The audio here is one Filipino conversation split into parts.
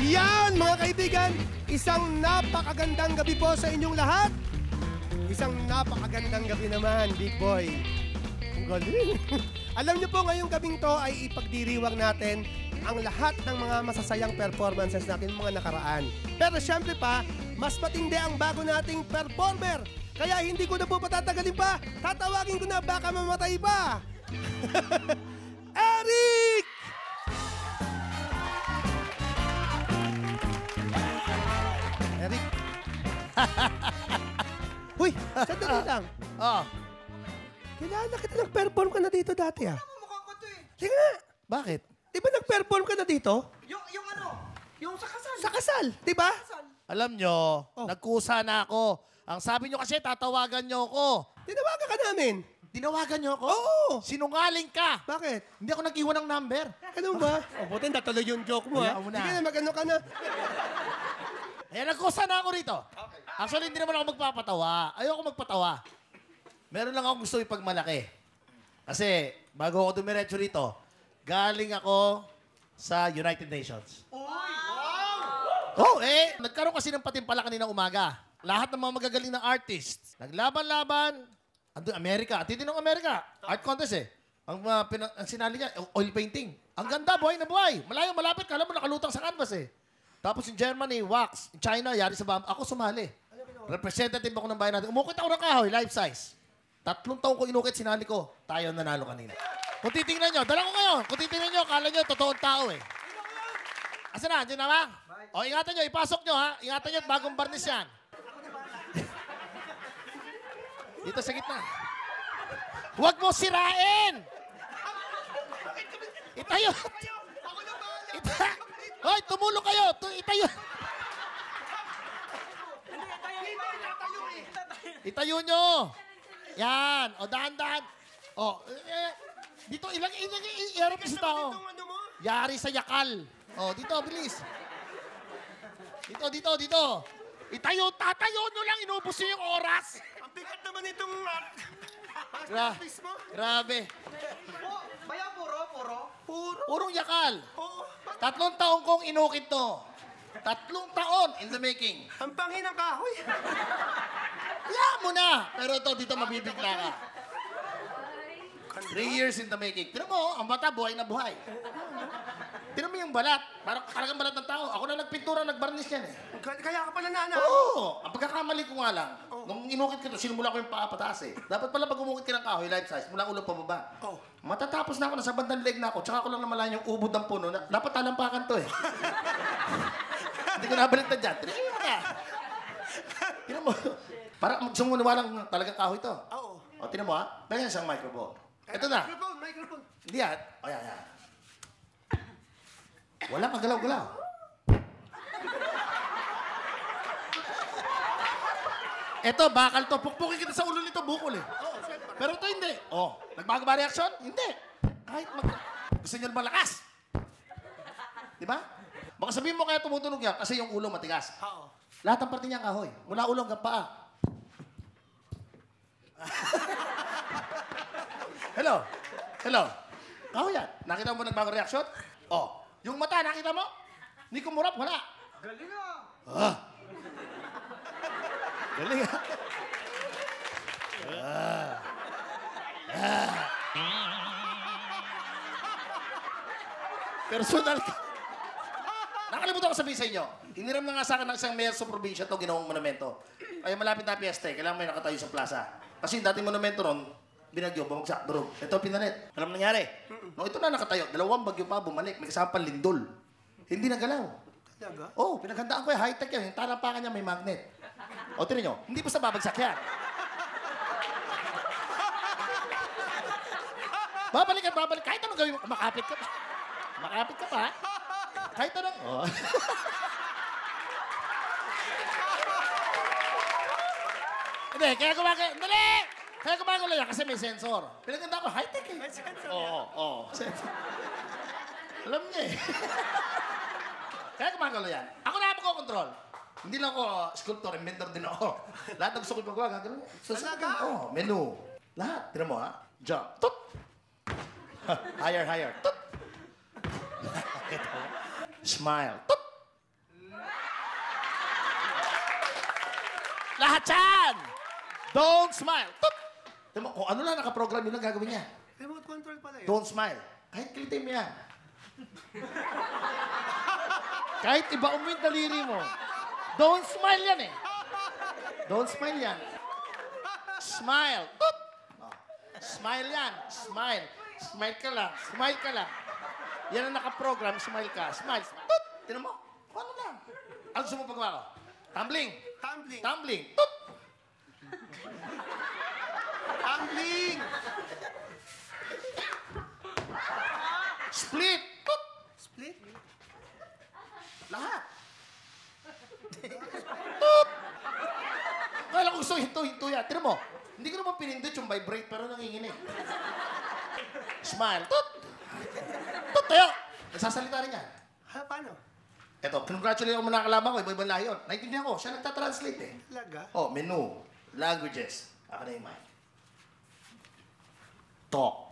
Yan, mga kaibigan, isang napakagandang gabi po sa inyong lahat. Isang napakagandang gabi naman, Big Boy. Ang galing. Alam niyo po, ngayong gabing to ay ipagdiriwang natin ang lahat ng mga masasayang performances natin mga nakaraan. Pero syempre pa, mas matindi ang bago nating performer. Kaya hindi ko na po patatagalin pa. Tatawagin ko na baka mamatay pa. Eric! Uy, sandali lang. Oh, Kilala kita nag-perform ka na dito dati ah. Mukha ko to eh. Sige nga. bakit? Di ba nag-perform ka na dito? Yung, yung ano, yung sa kasal. Sa kasal, di ba? kasal. Alam nyo, Oh. nagkusa na ako. Ang sabi nyo kasi, tatawagan nyo ako. Tinawagan ka namin. Tinawagan nyo ako? Oo. Sinungaling ka. Bakit? Hindi ako nag-iwan ng number. Ganun ba? O, buti natuloy yung joke mo ha. Hayaan mo na. Sige na, mag-ano ka na. Eh, nagkusa na ako rito. Actually, hindi naman ako magpapatawa. Ayoko magpatawa. Meron lang ako gusto ipagmalaki. Kasi, bago ako dumiretso rito, galing ako sa United Nations. Oh, eh, nagkaroon kasi ng patimpala kanina umaga. Lahat ng mga magagaling na artists, naglaban-laban, andun Amerika, at hindi ng Amerika, art contest eh. Ang, uh, pina- ang sinali niya, oil painting. Ang ganda, buhay na buhay. Malayo, malapit, kala mo nakalutang sa canvas eh. Tapos yung Germany, wax. Yung China, yari sa bam. Ako sumali. Representative ako ng bayan natin. Umukit ako ng kahoy, life size. Tatlong taong ko inukit, sinali ko. Tayo ang nanalo kanina. Kung titingnan nyo, dala ko ngayon. Kung titingnan nyo, kala nyo, totoong tao eh. Asa na? Diyan na ba? O, ingatan nyo. Ipasok nyo, ha? Ingatan nyo bagong barnis yan. Dito sa gitna. Huwag mo sirain! Itayo! Ita Hoy, tumulong kayo! Itayo! Itayo nyo! Yan! O, dahan-dahan. O, eh, dito, ilang, ilang, ilang, tao. ano mo? Yari sa yakal. O, dito, bilis. Dito, dito, dito. Itayo, tatayo nyo lang, inubos nyo yung oras. Ang bigat naman itong... Uh, Gra mo. grabe. Oh, baya puro, puro. Puro. Purong yakal. Oo. Tatlong taong kong inukit to. Tatlong taon in the making. Ang pangin ng kahoy. Kaya mo na. Pero ito, dito mabibigla ka. Three years in the making. Tinan mo, ang mata, buhay na buhay. Tinan mo yung balat. Parang kalagang balat ng tao. Ako na nagpintura, nagbarnis yan eh. Kaya ka pala nana. Oo! Ang pagkakamali ko nga lang, nung inukit ko ito, sinumula ko yung paa pataas eh. Dapat pala pag umukit ka ng kahoy, life size, mula ulo pa baba. Oh. Matatapos na ako, nasa bandang leg na ako, tsaka ko lang namalayan yung ubod ng puno. Na, dapat talampakan to eh. Hindi ko nabaliktad dyan. Tingnan mo ka. Tingnan mo. Para magsumunawa lang talagang kahoy to. Oo. O, tingnan mo ha. Ganyan siyang microphone. Ito na. Microphone, microphone. Hindi yan. O, yan, yan. Wala kagalaw-galaw. Eto, bakal to. Pukpukin kita sa ulo nito, bukol eh. Pero ito hindi. Oh, nagbago ba reaksyon? Hindi. Kahit mag... Gusto niyo malakas. Di ba? Baka sabihin mo kaya tumutunog yan kasi yung ulo matigas. Oo. Lahat ng parte niya kahoy. Mula ulo hanggang paa. Hello? Hello? Kahoy yan. Nakita mo nagbago reaksyon? Oh. Yung mata, nakita mo? Hindi kumurap, wala. Galing ah. Ah. Galing ah. Ah. Ah. Personal ka. Nakalimutan ko sabihin sa inyo. Hiniram na nga sa akin ng isang mayor sa probinsya to ginawang monumento. Kaya malapit na piyesta eh. Kailangan may nakatayo sa plaza. Kasi yung dating monumento ron, binagyo, bumagsak, durog. Ito pinalit. Alam nangyari? Nung ito na nakatayo, dalawang bagyo pa bumalik. May kasama pang lindol. Hindi nagalaw. Talaga? Oo, oh, pinaghandaan ko yung high-tech yan. Yung talampakan niya may magnet. O, tinan nyo, hindi basta babagsak yan. babalik at babalik. Kahit anong gawin mo, makapit ka pa. Makapit ka pa. Kahit anong... Oh. hindi, kaya gumagay... Dali! Kaya gumagawa yan kasi may sensor. Pinaghandaan ko, high-tech eh. May sensor? Oo, oo. Sensor. Alam niya eh. Kaya gumagalo yan. Ako na ako control. Hindi lang ako uh, sculptor, inventor din ako. Lahat ng gusto ko ipagawa, gagawin. So, Talaga? Oh, menu. Lahat. Tira mo ha. Jump. Tut. higher, higher. Tut. Smile. Toot! Lahat yan! Don't smile. Toot! Diba, kung ano lang nakaprogram yun lang gagawin niya. Remote control pala yun. Don't smile. Kahit kilitin mo yan. Kahit ibaon mo daliri mo. Don't smile yan eh. Don't smile yan. Smile. Boop! Oh. Smile yan. Smile. Smile ka lang. Smile ka lang. Yan ang nakaprogram. Smile ka. Smile. Tut! Tinan mo. Kung Ano lang. Ano gusto mo pagawa ko? Tumbling. Tumbling. Tumbling. Tut! Tumbling! Split. Tut! Split? Lahat. Tut! Kala ko gusto hinto-hinto yan. Tinan mo, hindi ko naman pinindot yung vibrate pero nanginginig. Smile. Tut! Tayo! Nagsasalita rin yan. Ha, paano? Eto, congratulate ako mga kalaban ko, iba-ibang lahi yun. Naintindihan ko, siya nagtatranslate eh. Talaga? Oh, menu, languages. Ako na yung mic. Talk.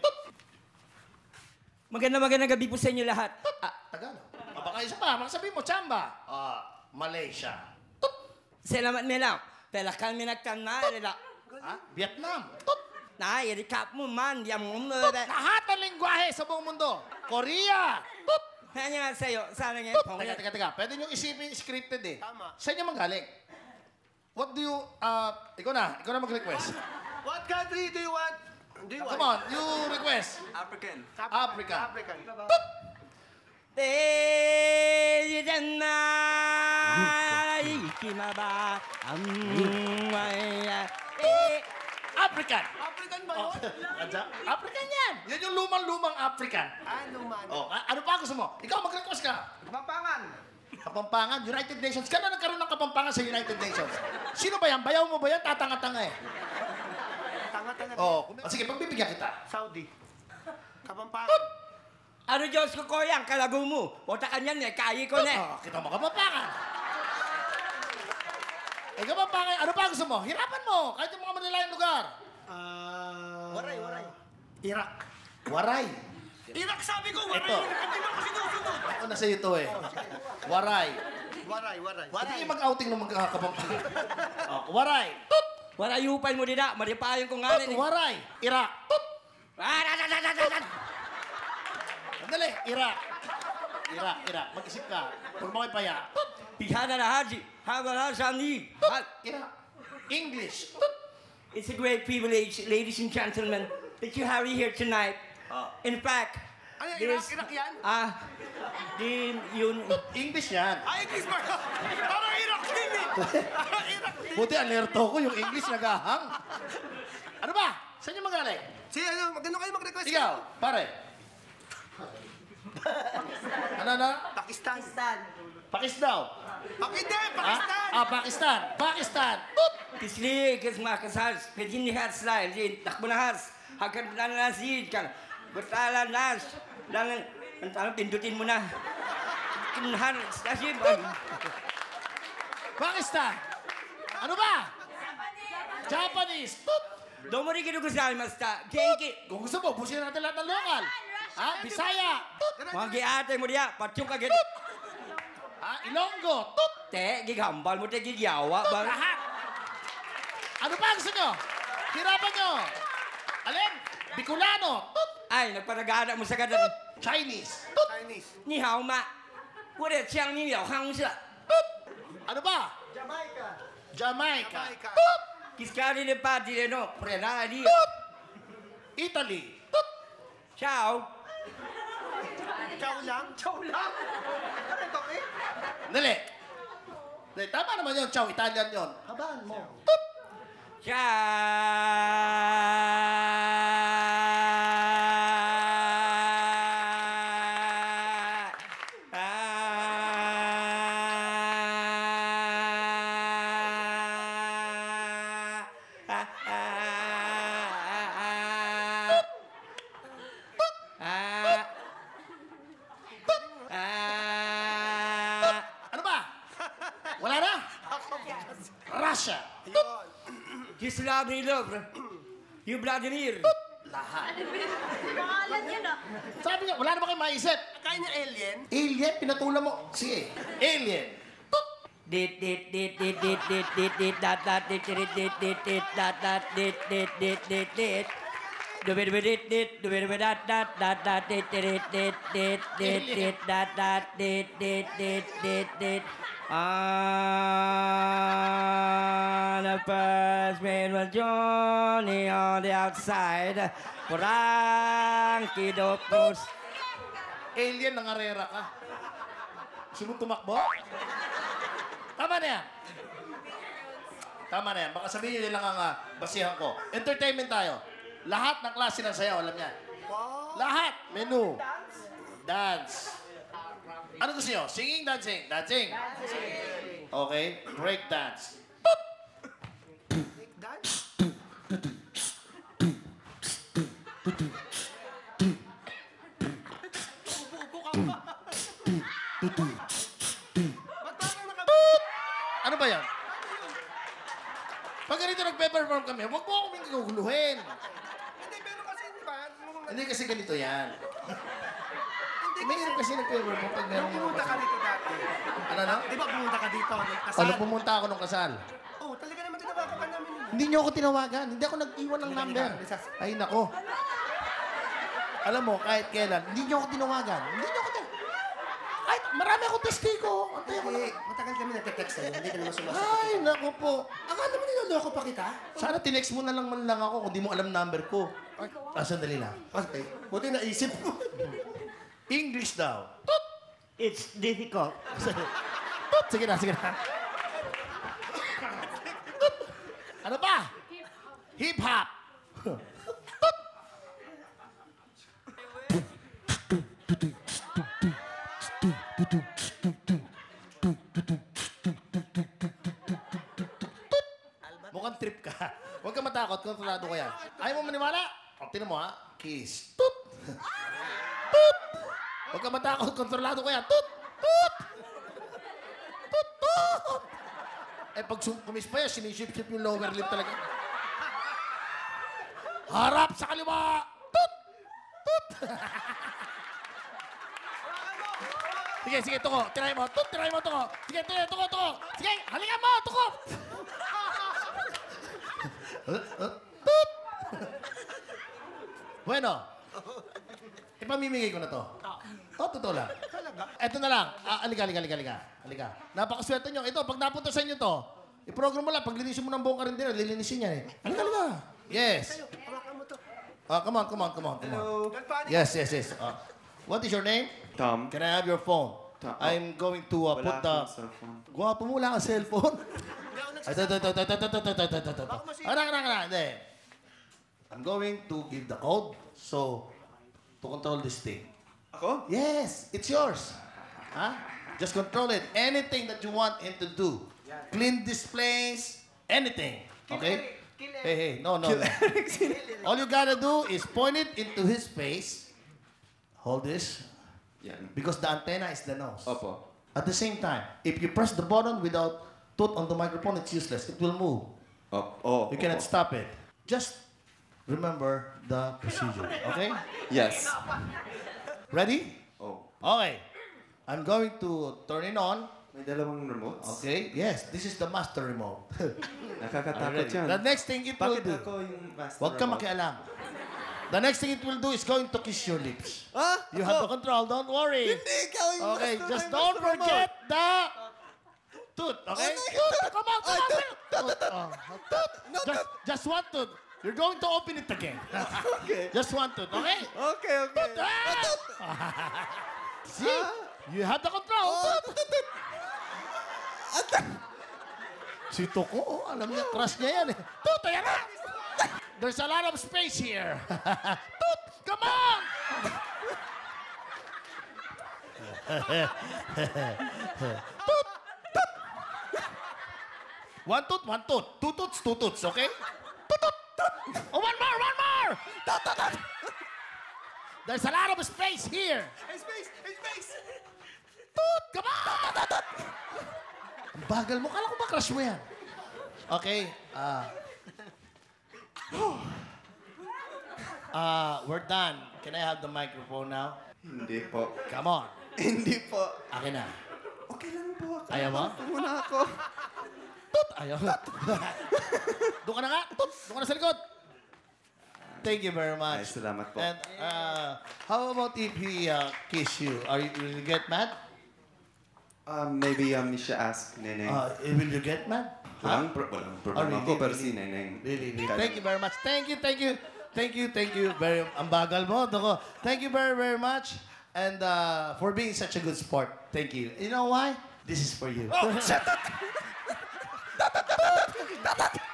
Maganda magandang gabi po sa inyo lahat. Ah, Tagalog. Ah, baka isa pa, makasabihin mo, Chamba. Ah, Malaysia. Tut! Salamat Mela. Pela kami nagkanay nila. Ah, Vietnam. Tut! Na, irikap mo man, di mo mo. Tut! Lahat ng lingwahe sa buong mundo. Korea. Tut! Kanya nga sa'yo, sana nga Tut! po. Teka, teka, teka. Pwede nyo isipin scripted eh. Tama. Saan nyo manggaling? What do you, uh, ikaw na, ikaw na mag-request. What country do you want? Do you Come want? on, you request. African. Africa. African. Ikimaba. African. African ba yun? Adya? African yan. Yan yung lumang-lumang African. Ano man? Oh, a- ano pa gusto mo? Ikaw mag-request ka. Kapampangan. Kapampangan, United Nations. Kailan nagkaroon ng kapampangan sa United Nations? Sino ba yan? Bayaw mo ba yan? Tatanga-tanga eh. Tanga talaga. Oh, kung- sige, pagbibigyan kita. Saudi. Kapampangan. Ano Diyos ko ko yan, kalago mo. Puta ka niyan eh, kaya ko na. eh. Oh, kita mo kapampangan. Eh, kapampangan, ano pa gusto mo? Hirapan mo, kahit yung mga manilayang lugar. Ah... Waray, waray. Iraq. Waray. Iraq sabi ko, waray. Ito. Hindi mo ako sinusunod. Ako na sa'yo to eh. Waray. Waray, waray. Pwede yung mag-outing ng magkakapampangan. Oh, waray. Tut! Wala yupan mo din na, maripayon ko nga Tut! rin. eh. Waray. Iraq. Tut! Ah, da, da, da, da, da, da. Sandali. Iraq. Iraq, Iraq. Mag-isip ka. Huwag mo kayo paya. Tut! Pihana na haji, habala sani. Tut! Iraq. English. Tut! It's a great privilege, ladies and gentlemen, that you have here tonight. Ah. In fact, Ano, this- Iraq, Iraq yan? Ah, din yun. English yan. Ay, English ba? Parang Iraq din eh. Parang Iraq din. Buti alerto ko yung English nagahang. Ano ba? Saan yung magaling? Si ano, magano kayo mag-request? Ikaw, pare. Ano na? Pakistan. Pakistan. Pakistan, Ah, Pakistan. ah, Pakistan. Pakistan. Kes makas has, pedin ni has lain, din takbo na has. Hakan na nasid kan. Bertala nas. Dan antara pindutin mo na. Kinhan, stasi Pakistan. Ano ba? Japanese. Tut! Domori kido gozaimasu Genki. Kung gusto mo, busin natin lahat ng lokal. Ha? Bisaya. Tut! Magi ate mo dia, patung kaget. Ah, Ilonggo, tut. Te, gigambal mo, te, gigyawa. Tut, bang... lahat. Ano pa gusto nyo? Hirapan nyo. Alin? Bicolano, tut. Ay, nagpanagana mo sa ganun. Tut. Chinese, tut. Chinese. Ni hao ma. Wala siyang ni liao hang siya. Tut. Ano ba? Jamaica. Jamaica. Jamaica. Tut. Kiskari ni pa di no, prenali. Tut. Italy. Tut. Ciao. Chow lang. Chow lang. Ano ito eh? Dali. Dali, tama naman yun, Chow. Italian yun. Habaan mo. Tut! Ciao. Ano ba? Wala na? Russia. Yun. You Slavic love. You Vladimir. Lahat. Pangalan yun ah. Sabi niya, wala na ba kayo maisip? Kain ng alien? Alien, pinatulan mo. Sige. Alien. Dit dit dit dit dit dit dit dit dat dat dit dit dit dit dit dat dat dit dit dit dit dit Dubit dubit dit dubit dubit dat dat dat dat dit dit dit dit dit dit dat dat dit dit dit dit dit Ah, the first man was Johnny on the outside. Frankie Dopos. Alien, nangarera ka. Mo tumakbo? Tama na yan. Tama na yan. Baka sabihin nyo yun lang ang basihan ko. Entertainment tayo. Lahat ng klase ng sayaw, alam niya. Lahat. Menu. Dance. Ano gusto nyo? Singing, dancing? Dancing. Okay. Break dance. Ano ba yan? Pag ganito nagpe-perform kami, huwag mo akong guguluhin. Hindi, pero kasi, di ba? nung- Hindi kasi ganito yan. Mayroon kasi nagpe-perform pag meron Pumunta ka dito dati. Ano na? Di ba pumunta ka dito? May kasal. Ano pumunta ako nung kasal? Oh, talaga naman tinawagan ka namin. yun. Hindi niyo ako tinawagan. Hindi ako nag-iwan ng number. Ay, nako. Alam mo, kahit kailan, hindi niyo ako tinawagan. Hindi niyo ako tinawagan. Kahit marami akong testigo. Antay ako Eh, na. matagal kami nagte-text sa'yo. Hindi ka naman sumasagot. Ay, nako po. Akala mo niloloko pa kita? Sana tinext mo na lang man lang ako kung di mo alam number ko. Ah, sandali lang. Okay. Buti naisip mo. English daw. It's difficult. Tut! Sige na, sige na. Tut! Ano pa? Hip-hop. Tut! Tinan mo ha. Kiss. Tut! Tut! Huwag ka matakot, kontrolado ko yan. Tut! Tut! Tut! Tut! Eh, pag sum- kumispa yan, sinisip-sip yung lower lip talaga. Harap sa kaliwa! Tut! Tut! sige, sige, tuko. Tirahin mo. Tut, tirahin mo, tuko. Sige, tirahin, tuko, tuko. Sige, halika mo, tuko! Tut! Bueno. Ipamimigay ko na to. Oh, totoo lang. Ito na lang. Ah, alika, alika, alika, alika. Alika. Napakaswerte nyo. Ito, pag napunta sa inyo to, iprogram mo lang. Pag linisin mo ng buong karindera, lilinisin niya eh. Alika, alika. Yes. To. Ah, come on, come on, come on, come on. Galpani. Yes, yes, yes. Ah, what is your name? Tom. Can I have your phone? Tom. I'm going to uh, put the... akong cellphone. Gwapo mo, wala kang cellphone. Ay, ito, ito, ito, ito, ito, ito, ito, ito, ito, ito. Ano, ano, ano, hindi. I'm going to give the code, so, to control this thing. Ako? Yes, it's yours. Huh? Just control it. Anything that you want him to do. Clean this place, anything. Okay? Hey, hey, no, no. no. All you gotta do is point it into his face. Hold this. Yan. Because the antenna is the nose. Opo. At the same time, if you press the button without tooth on the microphone, it's useless. It will move. Op- oh, You cannot opo. stop it. Just remember the procedure. Okay? Yes. Ready? Oh. Okay. I'm going to turn it on. May dalawang remotes? Okay? Yes, this is the master remote. Nakakatakot yan. the next thing it will Bakit do. ako yung master Huwag ka remote? makialam. The next thing it will do is going to kiss your lips. Ah? You have the control. Don't worry. Hindi, ikaw yung Okay, master, just don't master forget the tooth. Okay? Oh, no, Tooth. Come on, come on. tooth. Oh, tooth. Just, just one tooth. You're going to open it again. Okay. Just one tooth. Okay? Okay, okay. Tooth. Ah! See? You have the control. Oh, Tooth. Si Toko, oh, alam niya, crush niya yan eh. Tut, ayan na! There's a lot of space here. Tut, come on! tut, tut. One tooth, one tooth. Two tooths, two tooths, okay? There's a lot of space here. Hey, space! Hey, space! Tut! Come on! Bagal mo. Kala ko ba crush mo yan? Okay. Ah. Ah, we're done. Can I have the microphone now? Hindi po. Come on. Hindi po. Akin na. Okay lang po. Ayaw mo? Muna ako. Tut! Ayaw. Doon ka na nga. Tut! Doon ka na sa likod. Thank you very Ay, much. salamat po. And uh, how about if he uh, kiss you? Are you, will you get mad? Um, maybe um, siya ask Neneng. Uh, will you get mad? walang, pro- walang problema Oh, really? ko, pero Really? si Neneng. Really, really. Kaya- Thank you very much. Thank you, thank you. Thank you, thank you. Very, ang bagal mo. Doko. Thank you very, very much. And uh, for being such a good sport. Thank you. You know why? This is for you. Oh, shut up!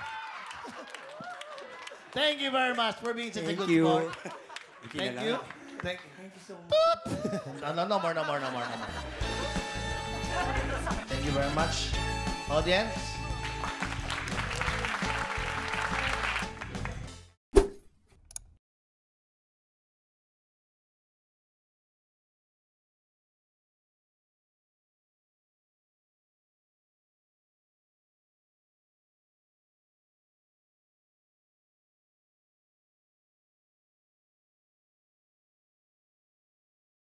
Thank you very much for being such a Thank good you. sport. Thank you. Thank you. Thank you so much. no, no, no more, no more, no more, no more. Thank you very much. Audience,